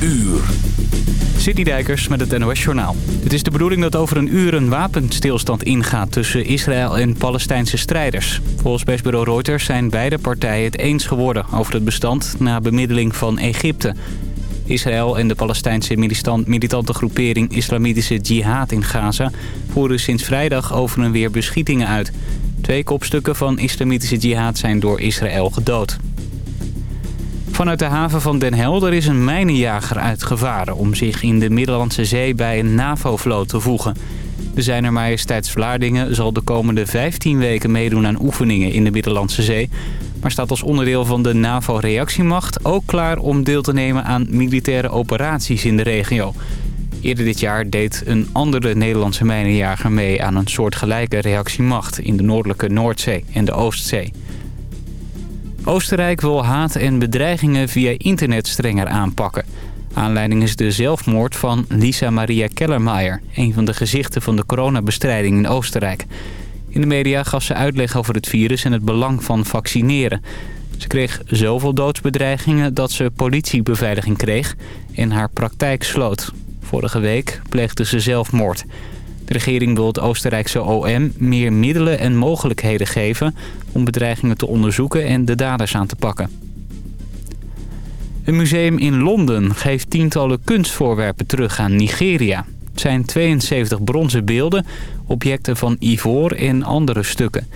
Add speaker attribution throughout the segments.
Speaker 1: uur.
Speaker 2: Citydijkers met het NOS Journaal. Het is de bedoeling dat over een uur een wapenstilstand ingaat tussen Israël en Palestijnse strijders. Volgens persbureau Reuters zijn beide partijen het eens geworden over het bestand na bemiddeling van Egypte. Israël en de Palestijnse militante groepering Islamitische Jihad in Gaza voeren sinds vrijdag over en weer beschietingen uit. Twee kopstukken van Islamitische Jihad zijn door Israël gedood. Vanuit de haven van Den Helder is een mijnenjager uitgevaren... om zich in de Middellandse Zee bij een NAVO-vloot te voegen. De Zijner Majesteits Vlaardingen zal de komende 15 weken meedoen aan oefeningen in de Middellandse Zee... maar staat als onderdeel van de NAVO-reactiemacht ook klaar om deel te nemen aan militaire operaties in de regio. Eerder dit jaar deed een andere Nederlandse mijnenjager mee aan een soortgelijke reactiemacht in de noordelijke Noordzee en de Oostzee. Oostenrijk wil haat en bedreigingen via internet strenger aanpakken. Aanleiding is de zelfmoord van Lisa Maria Kellermeier... een van de gezichten van de coronabestrijding in Oostenrijk. In de media gaf ze uitleg over het virus en het belang van vaccineren. Ze kreeg zoveel doodsbedreigingen dat ze politiebeveiliging kreeg... en haar praktijk sloot. Vorige week pleegde ze zelfmoord. De regering wil het Oostenrijkse OM meer middelen en mogelijkheden geven... om bedreigingen te onderzoeken en de daders aan te pakken. Een museum in Londen geeft tientallen kunstvoorwerpen terug aan Nigeria. Het zijn 72 bronzen beelden, objecten van ivoor en andere stukken.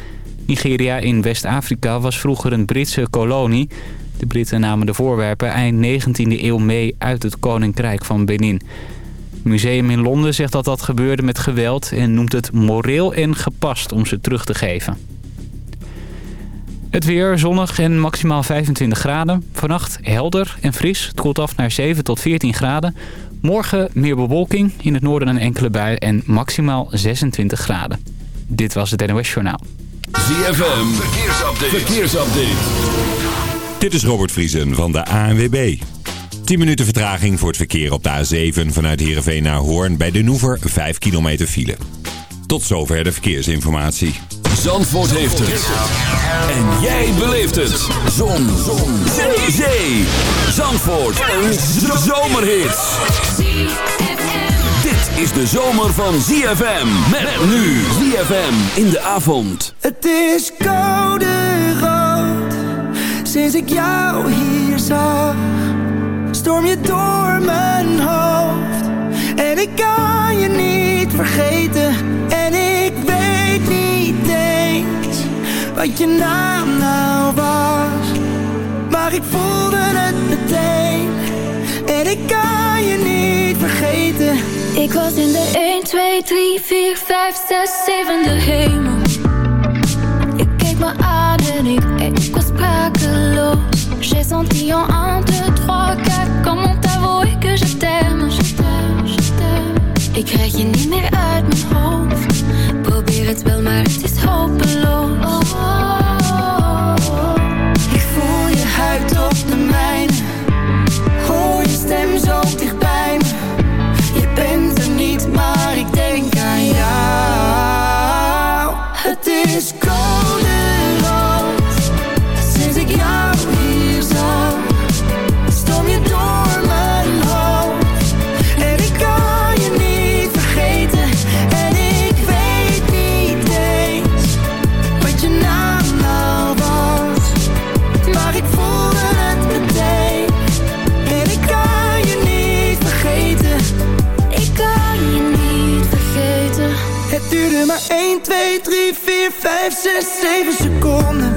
Speaker 2: Nigeria in West-Afrika was vroeger een Britse kolonie. De Britten namen de voorwerpen eind 19e eeuw mee uit het Koninkrijk van Benin. Het museum in Londen zegt dat dat gebeurde met geweld... en noemt het moreel en gepast om ze terug te geven. Het weer zonnig en maximaal 25 graden. Vannacht helder en fris. Het koelt af naar 7 tot 14 graden. Morgen meer bewolking. In het noorden een enkele bui en maximaal 26 graden. Dit was het NOS Journaal.
Speaker 1: ZFM, verkeersupdate. verkeersupdate.
Speaker 3: Dit is Robert Vriesen van de ANWB. 10 minuten vertraging voor het verkeer op de A7 vanuit Heerenveen naar Hoorn bij de Noever 5 kilometer file. Tot zover de verkeersinformatie.
Speaker 1: Zandvoort heeft het. En jij beleeft het. Zon. Zon. Zee. Zee. Zandvoort. Een zomerhit. Dit is de zomer van ZFM. Met nu ZFM in de avond.
Speaker 4: Het is koude rood. Sinds ik jou hier zag storm je door mijn hoofd. En ik kan je niet vergeten. En ik weet niet eens Wat je naam nou was. Maar ik voelde het meteen. En ik kan je niet vergeten.
Speaker 5: Ik was in de 1, 2, 3, 4, 5, 6, 7 de hemel. Ik keek me aan en ik, ik was sprakeloos. J'ai senti en 1, 2, 3, 4 Comment t'avouer que je t'aime, je t'aime, je t'aime. Ik krijg je niet meer uit mijn hoofd. Probeer het wel, maar het is hopeloos. oh,
Speaker 4: 4, 5, 6, 7 seconden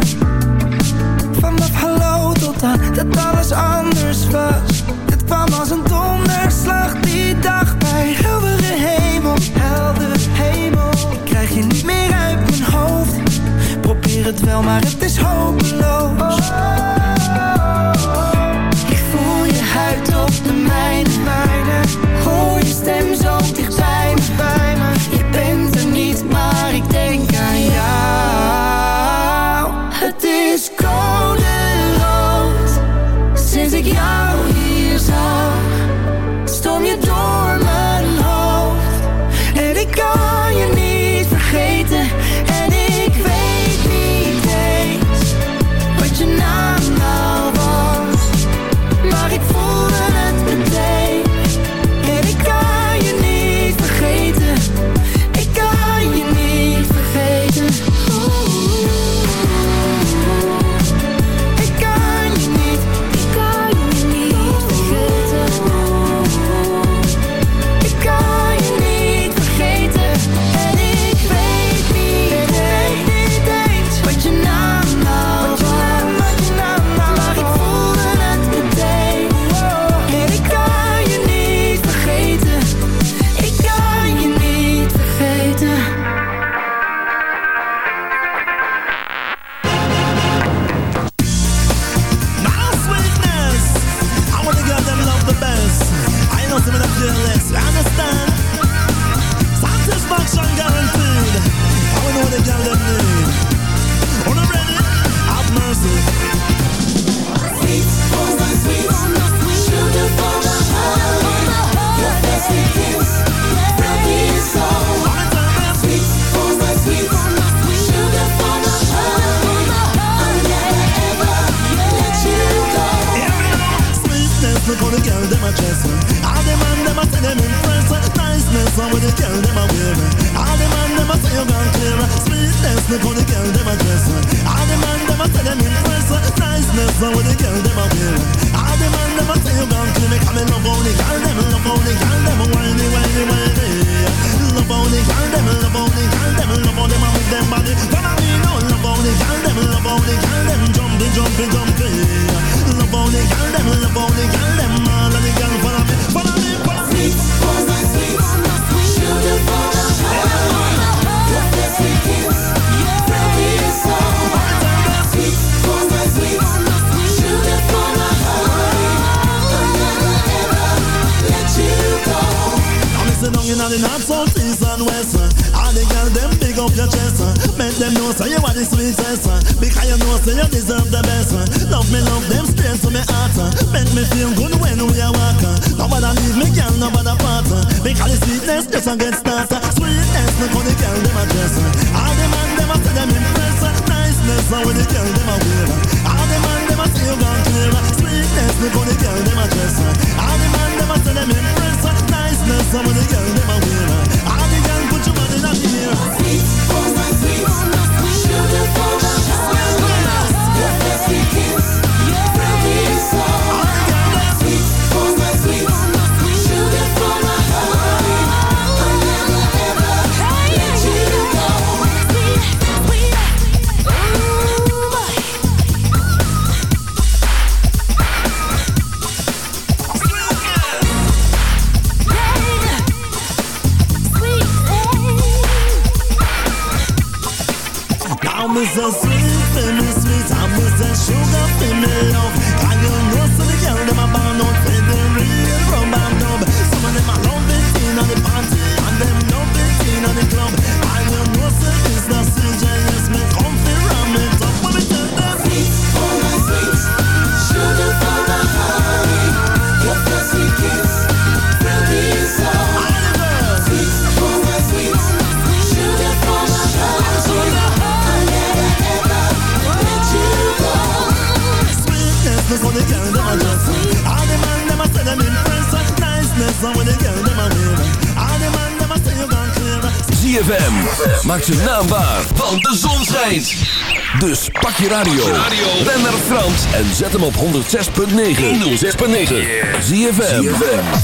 Speaker 6: 6.9 106.9. Zie je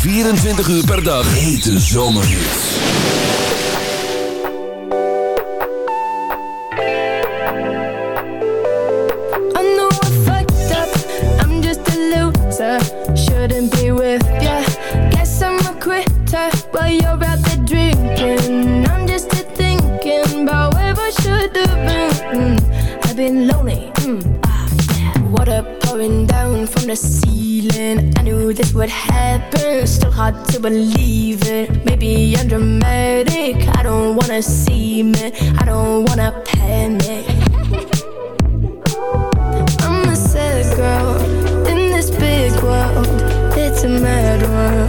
Speaker 6: 24 uur per dag. et de
Speaker 4: zomerjes I'm all fucked up I'm just a loser Shouldn't be with ya Guess I'm a quitter While you're out there drinking I'm just thinking About where I should have been I've been lonely. pouring down from the ceiling. I knew this would happen, still hard to believe it. Maybe I'm dramatic, I don't wanna see me I don't wanna panic. I'm a sad girl, in this big world. It's a mad world.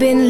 Speaker 4: been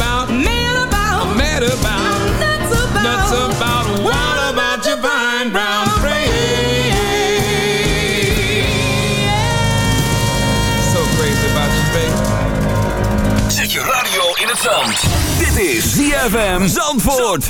Speaker 6: FM Zandvoort.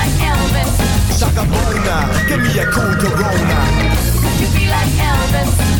Speaker 4: Like Elvis?
Speaker 7: Shaka Bona, give me a cool Corona
Speaker 4: Could you be like Elvis?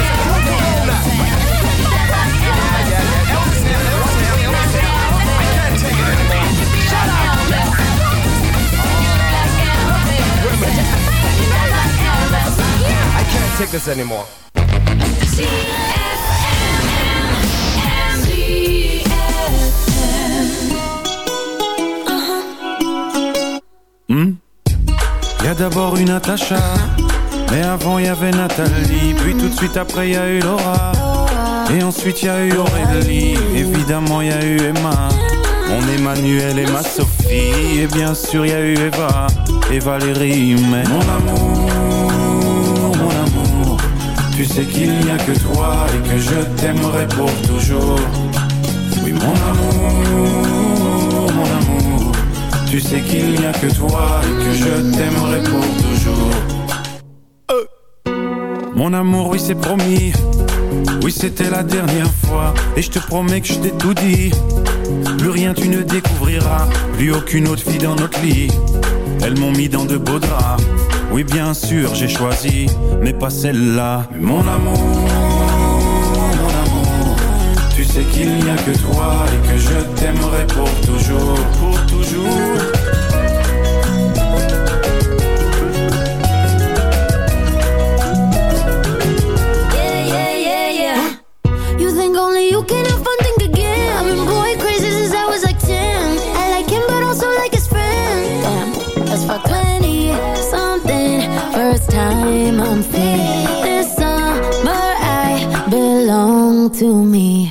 Speaker 7: I can't take this anymore.
Speaker 8: Y a d'abord eu Natacha, mais avant y avait Nathalie, puis tout de suite après y a eu Laura, et ensuite y a eu Aurélie, évidemment y a eu Emma, mon Emmanuel et ma Sophie, et bien sûr y a eu Eva et Valérie, mais mon amour, mon amour, tu sais qu'il n'y a que toi et que je t'aimerai pour toujours. Oui mon amour, mon amour, tu sais qu'il n'y a que toi et que je t'aimerai pour toujours. Mon amour, oui c'est promis, oui c'était la dernière fois et je te promets que je t'ai tout dit. Plus rien tu ne découvriras, plus aucune autre fille dans notre lit. Elles m'ont mis dans de beaux draps. Oui bien sûr j'ai choisi, mais pas celle-là. Mon amour, mon amour, tu sais qu'il n'y a que toi et que je t'aimerai pour toujours, pour toujours.
Speaker 4: To me.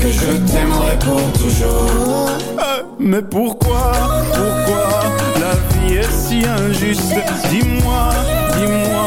Speaker 8: que
Speaker 9: je t'aimerai pour toujours. Euh, mais pourquoi, pourquoi la vie est si injuste? Dis-moi, dis-moi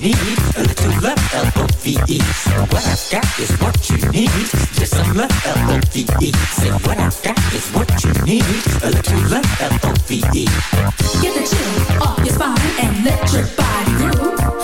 Speaker 10: need.
Speaker 11: A little love, L-O-V-E. What I've got is what you need. Just some love, L-O-V-E. Say what I've got is what you need. A little love, L-O-V-E.
Speaker 10: Get the chill off your spine and let your body groove.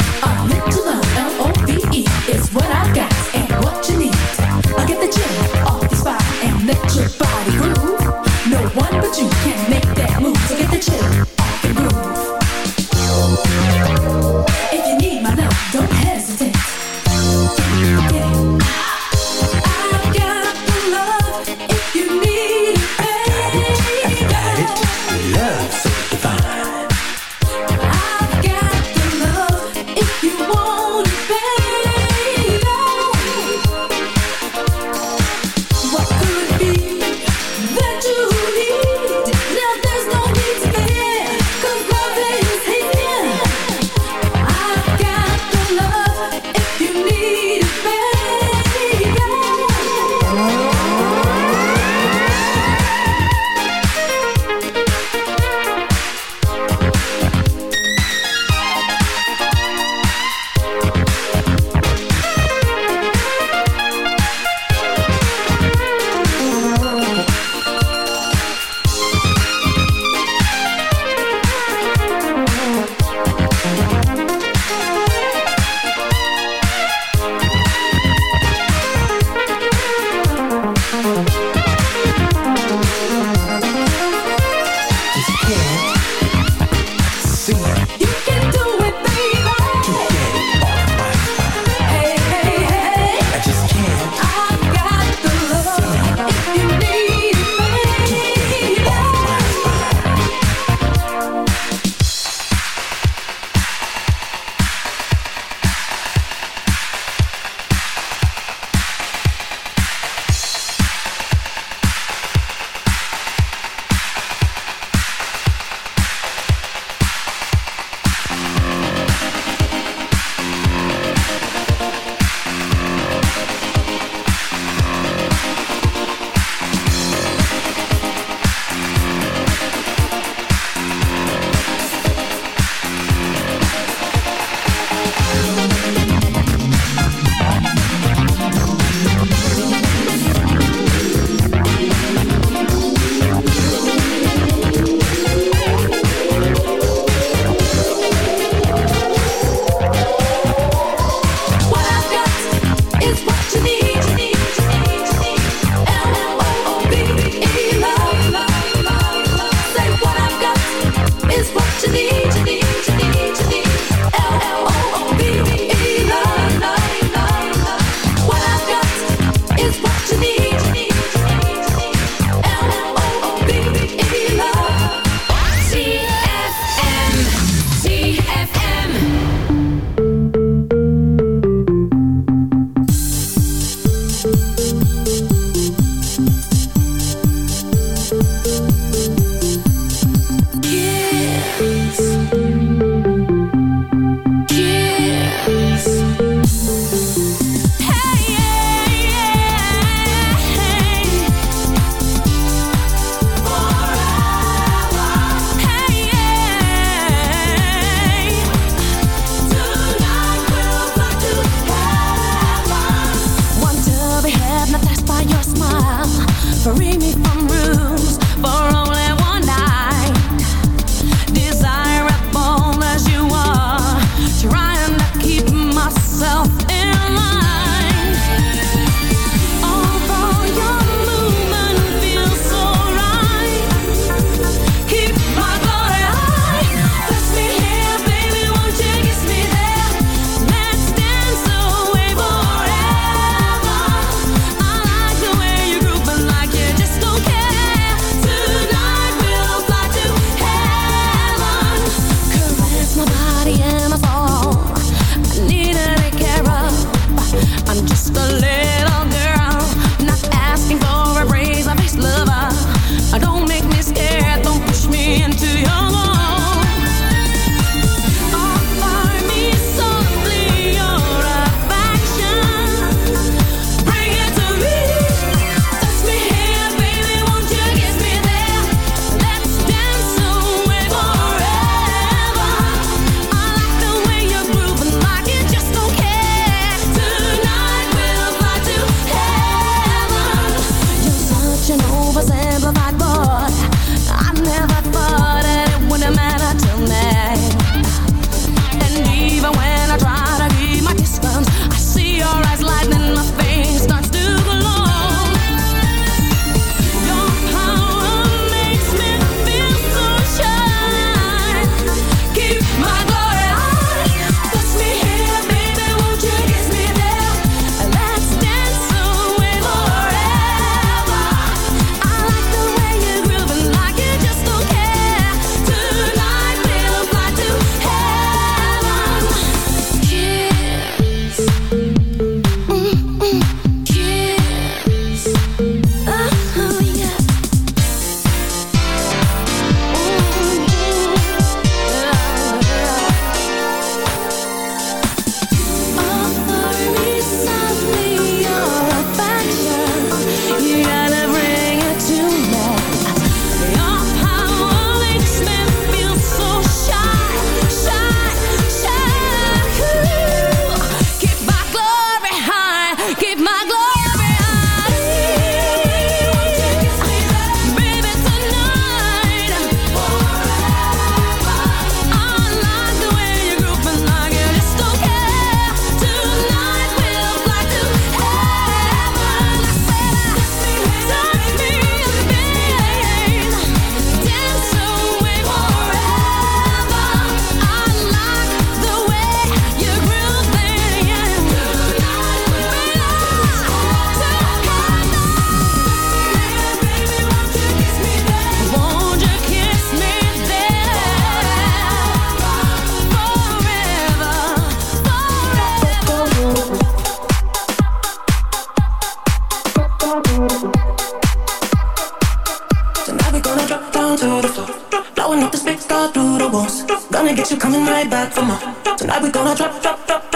Speaker 12: Tonight we gonna drop, drop, drop,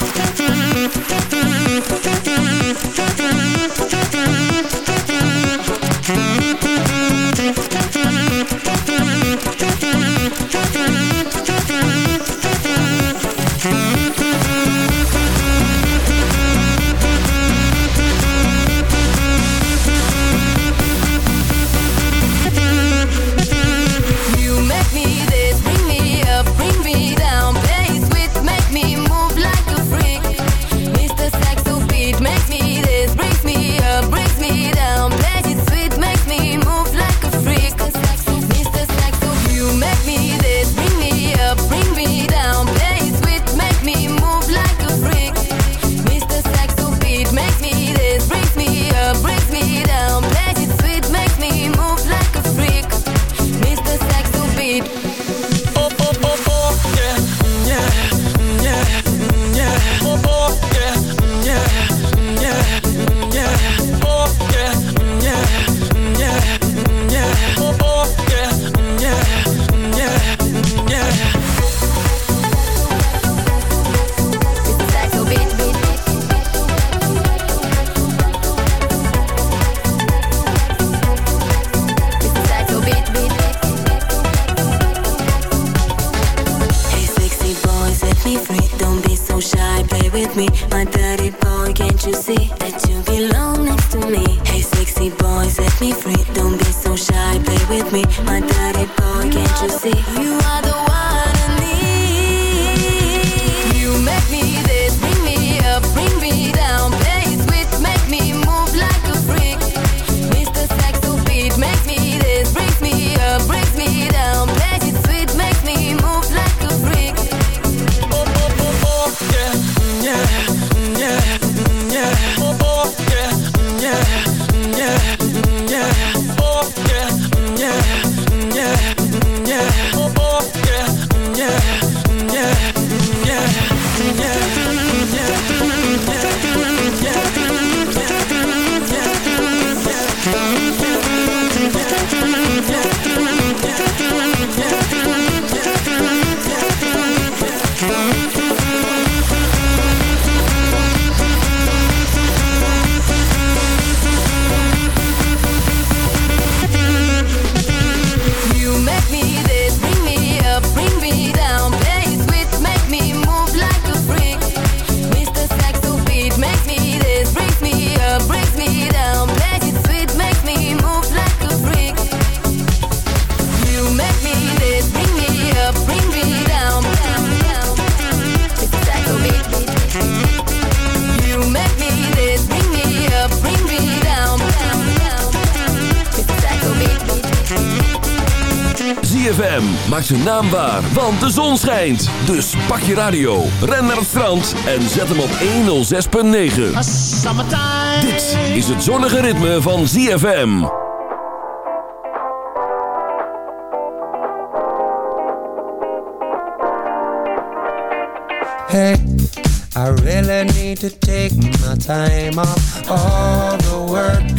Speaker 6: life. Zijn naam waar, want de zon schijnt. Dus pak je radio, ren naar het strand en zet hem op 106.9. Dit is het zonnige ritme van ZFM.
Speaker 13: Hey, I really need to take my time off all the work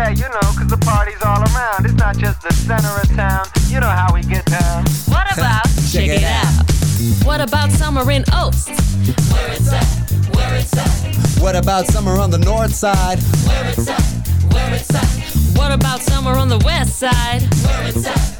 Speaker 14: Yeah, you know, 'cause the party's all around. It's not just the center of town. You know how we get down.
Speaker 6: What about
Speaker 15: Check it out.
Speaker 6: What about summer in Oaks?
Speaker 15: Where it's at, where it's at,
Speaker 13: What about summer on the north side?
Speaker 15: where it's at, where it's at,
Speaker 6: What about summer on the west side?
Speaker 15: where it's at,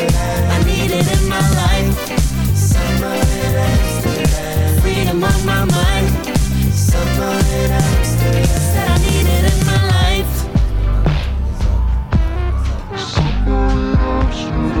Speaker 15: it in my life. In Amsterdam, freedom on my mind. In Amsterdam, I need it in my life.
Speaker 16: Do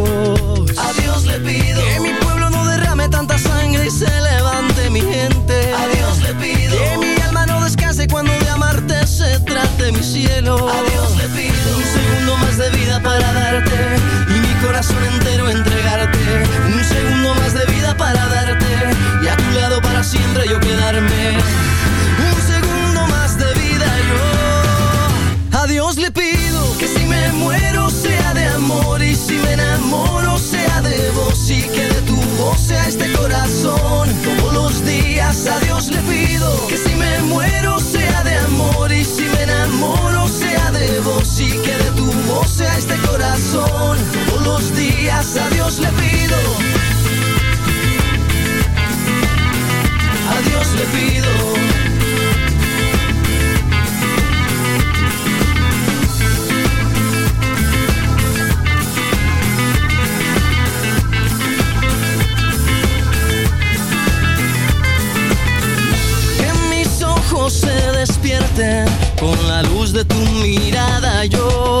Speaker 17: Días a Dios le pido. A Dios le pido. Que mis ojos se despierten con la luz de tu mirada. Yo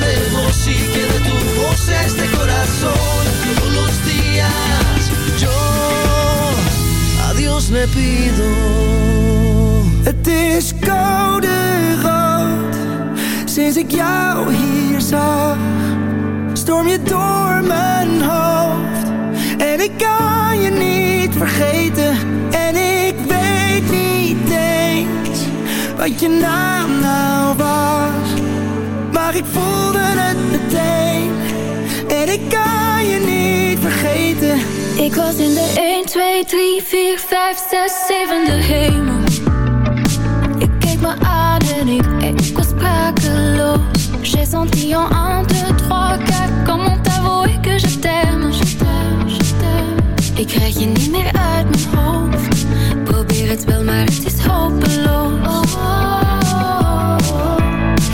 Speaker 17: a Dios le pido.
Speaker 4: Het is koude rood. Sinds ik jou hier zag Storm je door mijn hoofd. En ik kan je niet vergeten. En ik weet niet eens Wat je naam nou was. Maar ik voelde het meteen. En ik kan je niet vergeten
Speaker 5: Ik was in de 1, 2, 3, 4, 5, 6, 7 de hemel. Ik keek me aan en ik, ik was sprakeloos. J'ai senti en 1, 2, 3, 4 Comment t'avouer que je t'aime, je t'aime, je t'aime Ik krijg je niet meer uit mijn hoofd Probeer het wel, maar het is hopeloos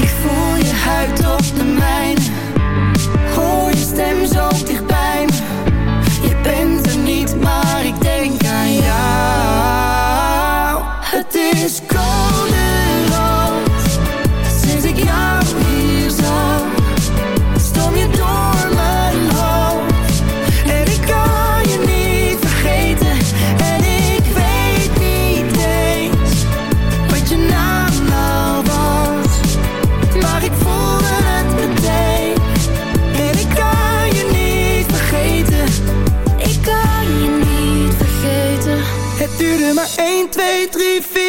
Speaker 4: Ik voel je huid op de mijne Hoor je stem zo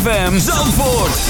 Speaker 12: ZFM Zandvoort.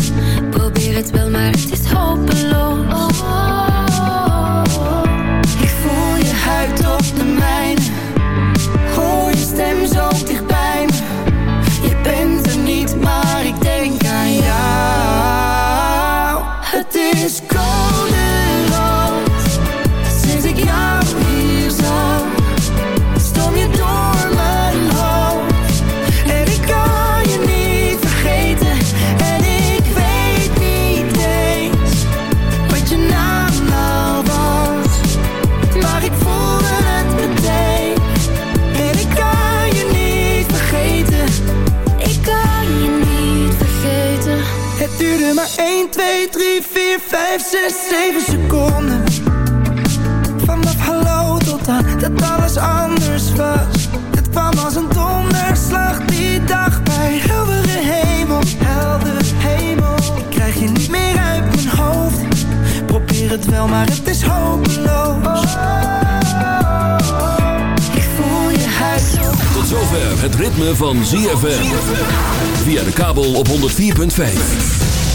Speaker 5: Het wel, maar het is hopeloos.
Speaker 4: 3, 4, 5, 6, 7 seconden. Vanaf hallo tot aan dat alles anders was. Het kwam als een donderslag die dag bij heldere hemel Heldere hemel. Ik krijg je niet meer uit mijn hoofd. Probeer het wel, maar het is hopeloos.
Speaker 5: Ik voel je huid
Speaker 1: Tot zover het ritme van ZFM. Via de kabel op 104.5.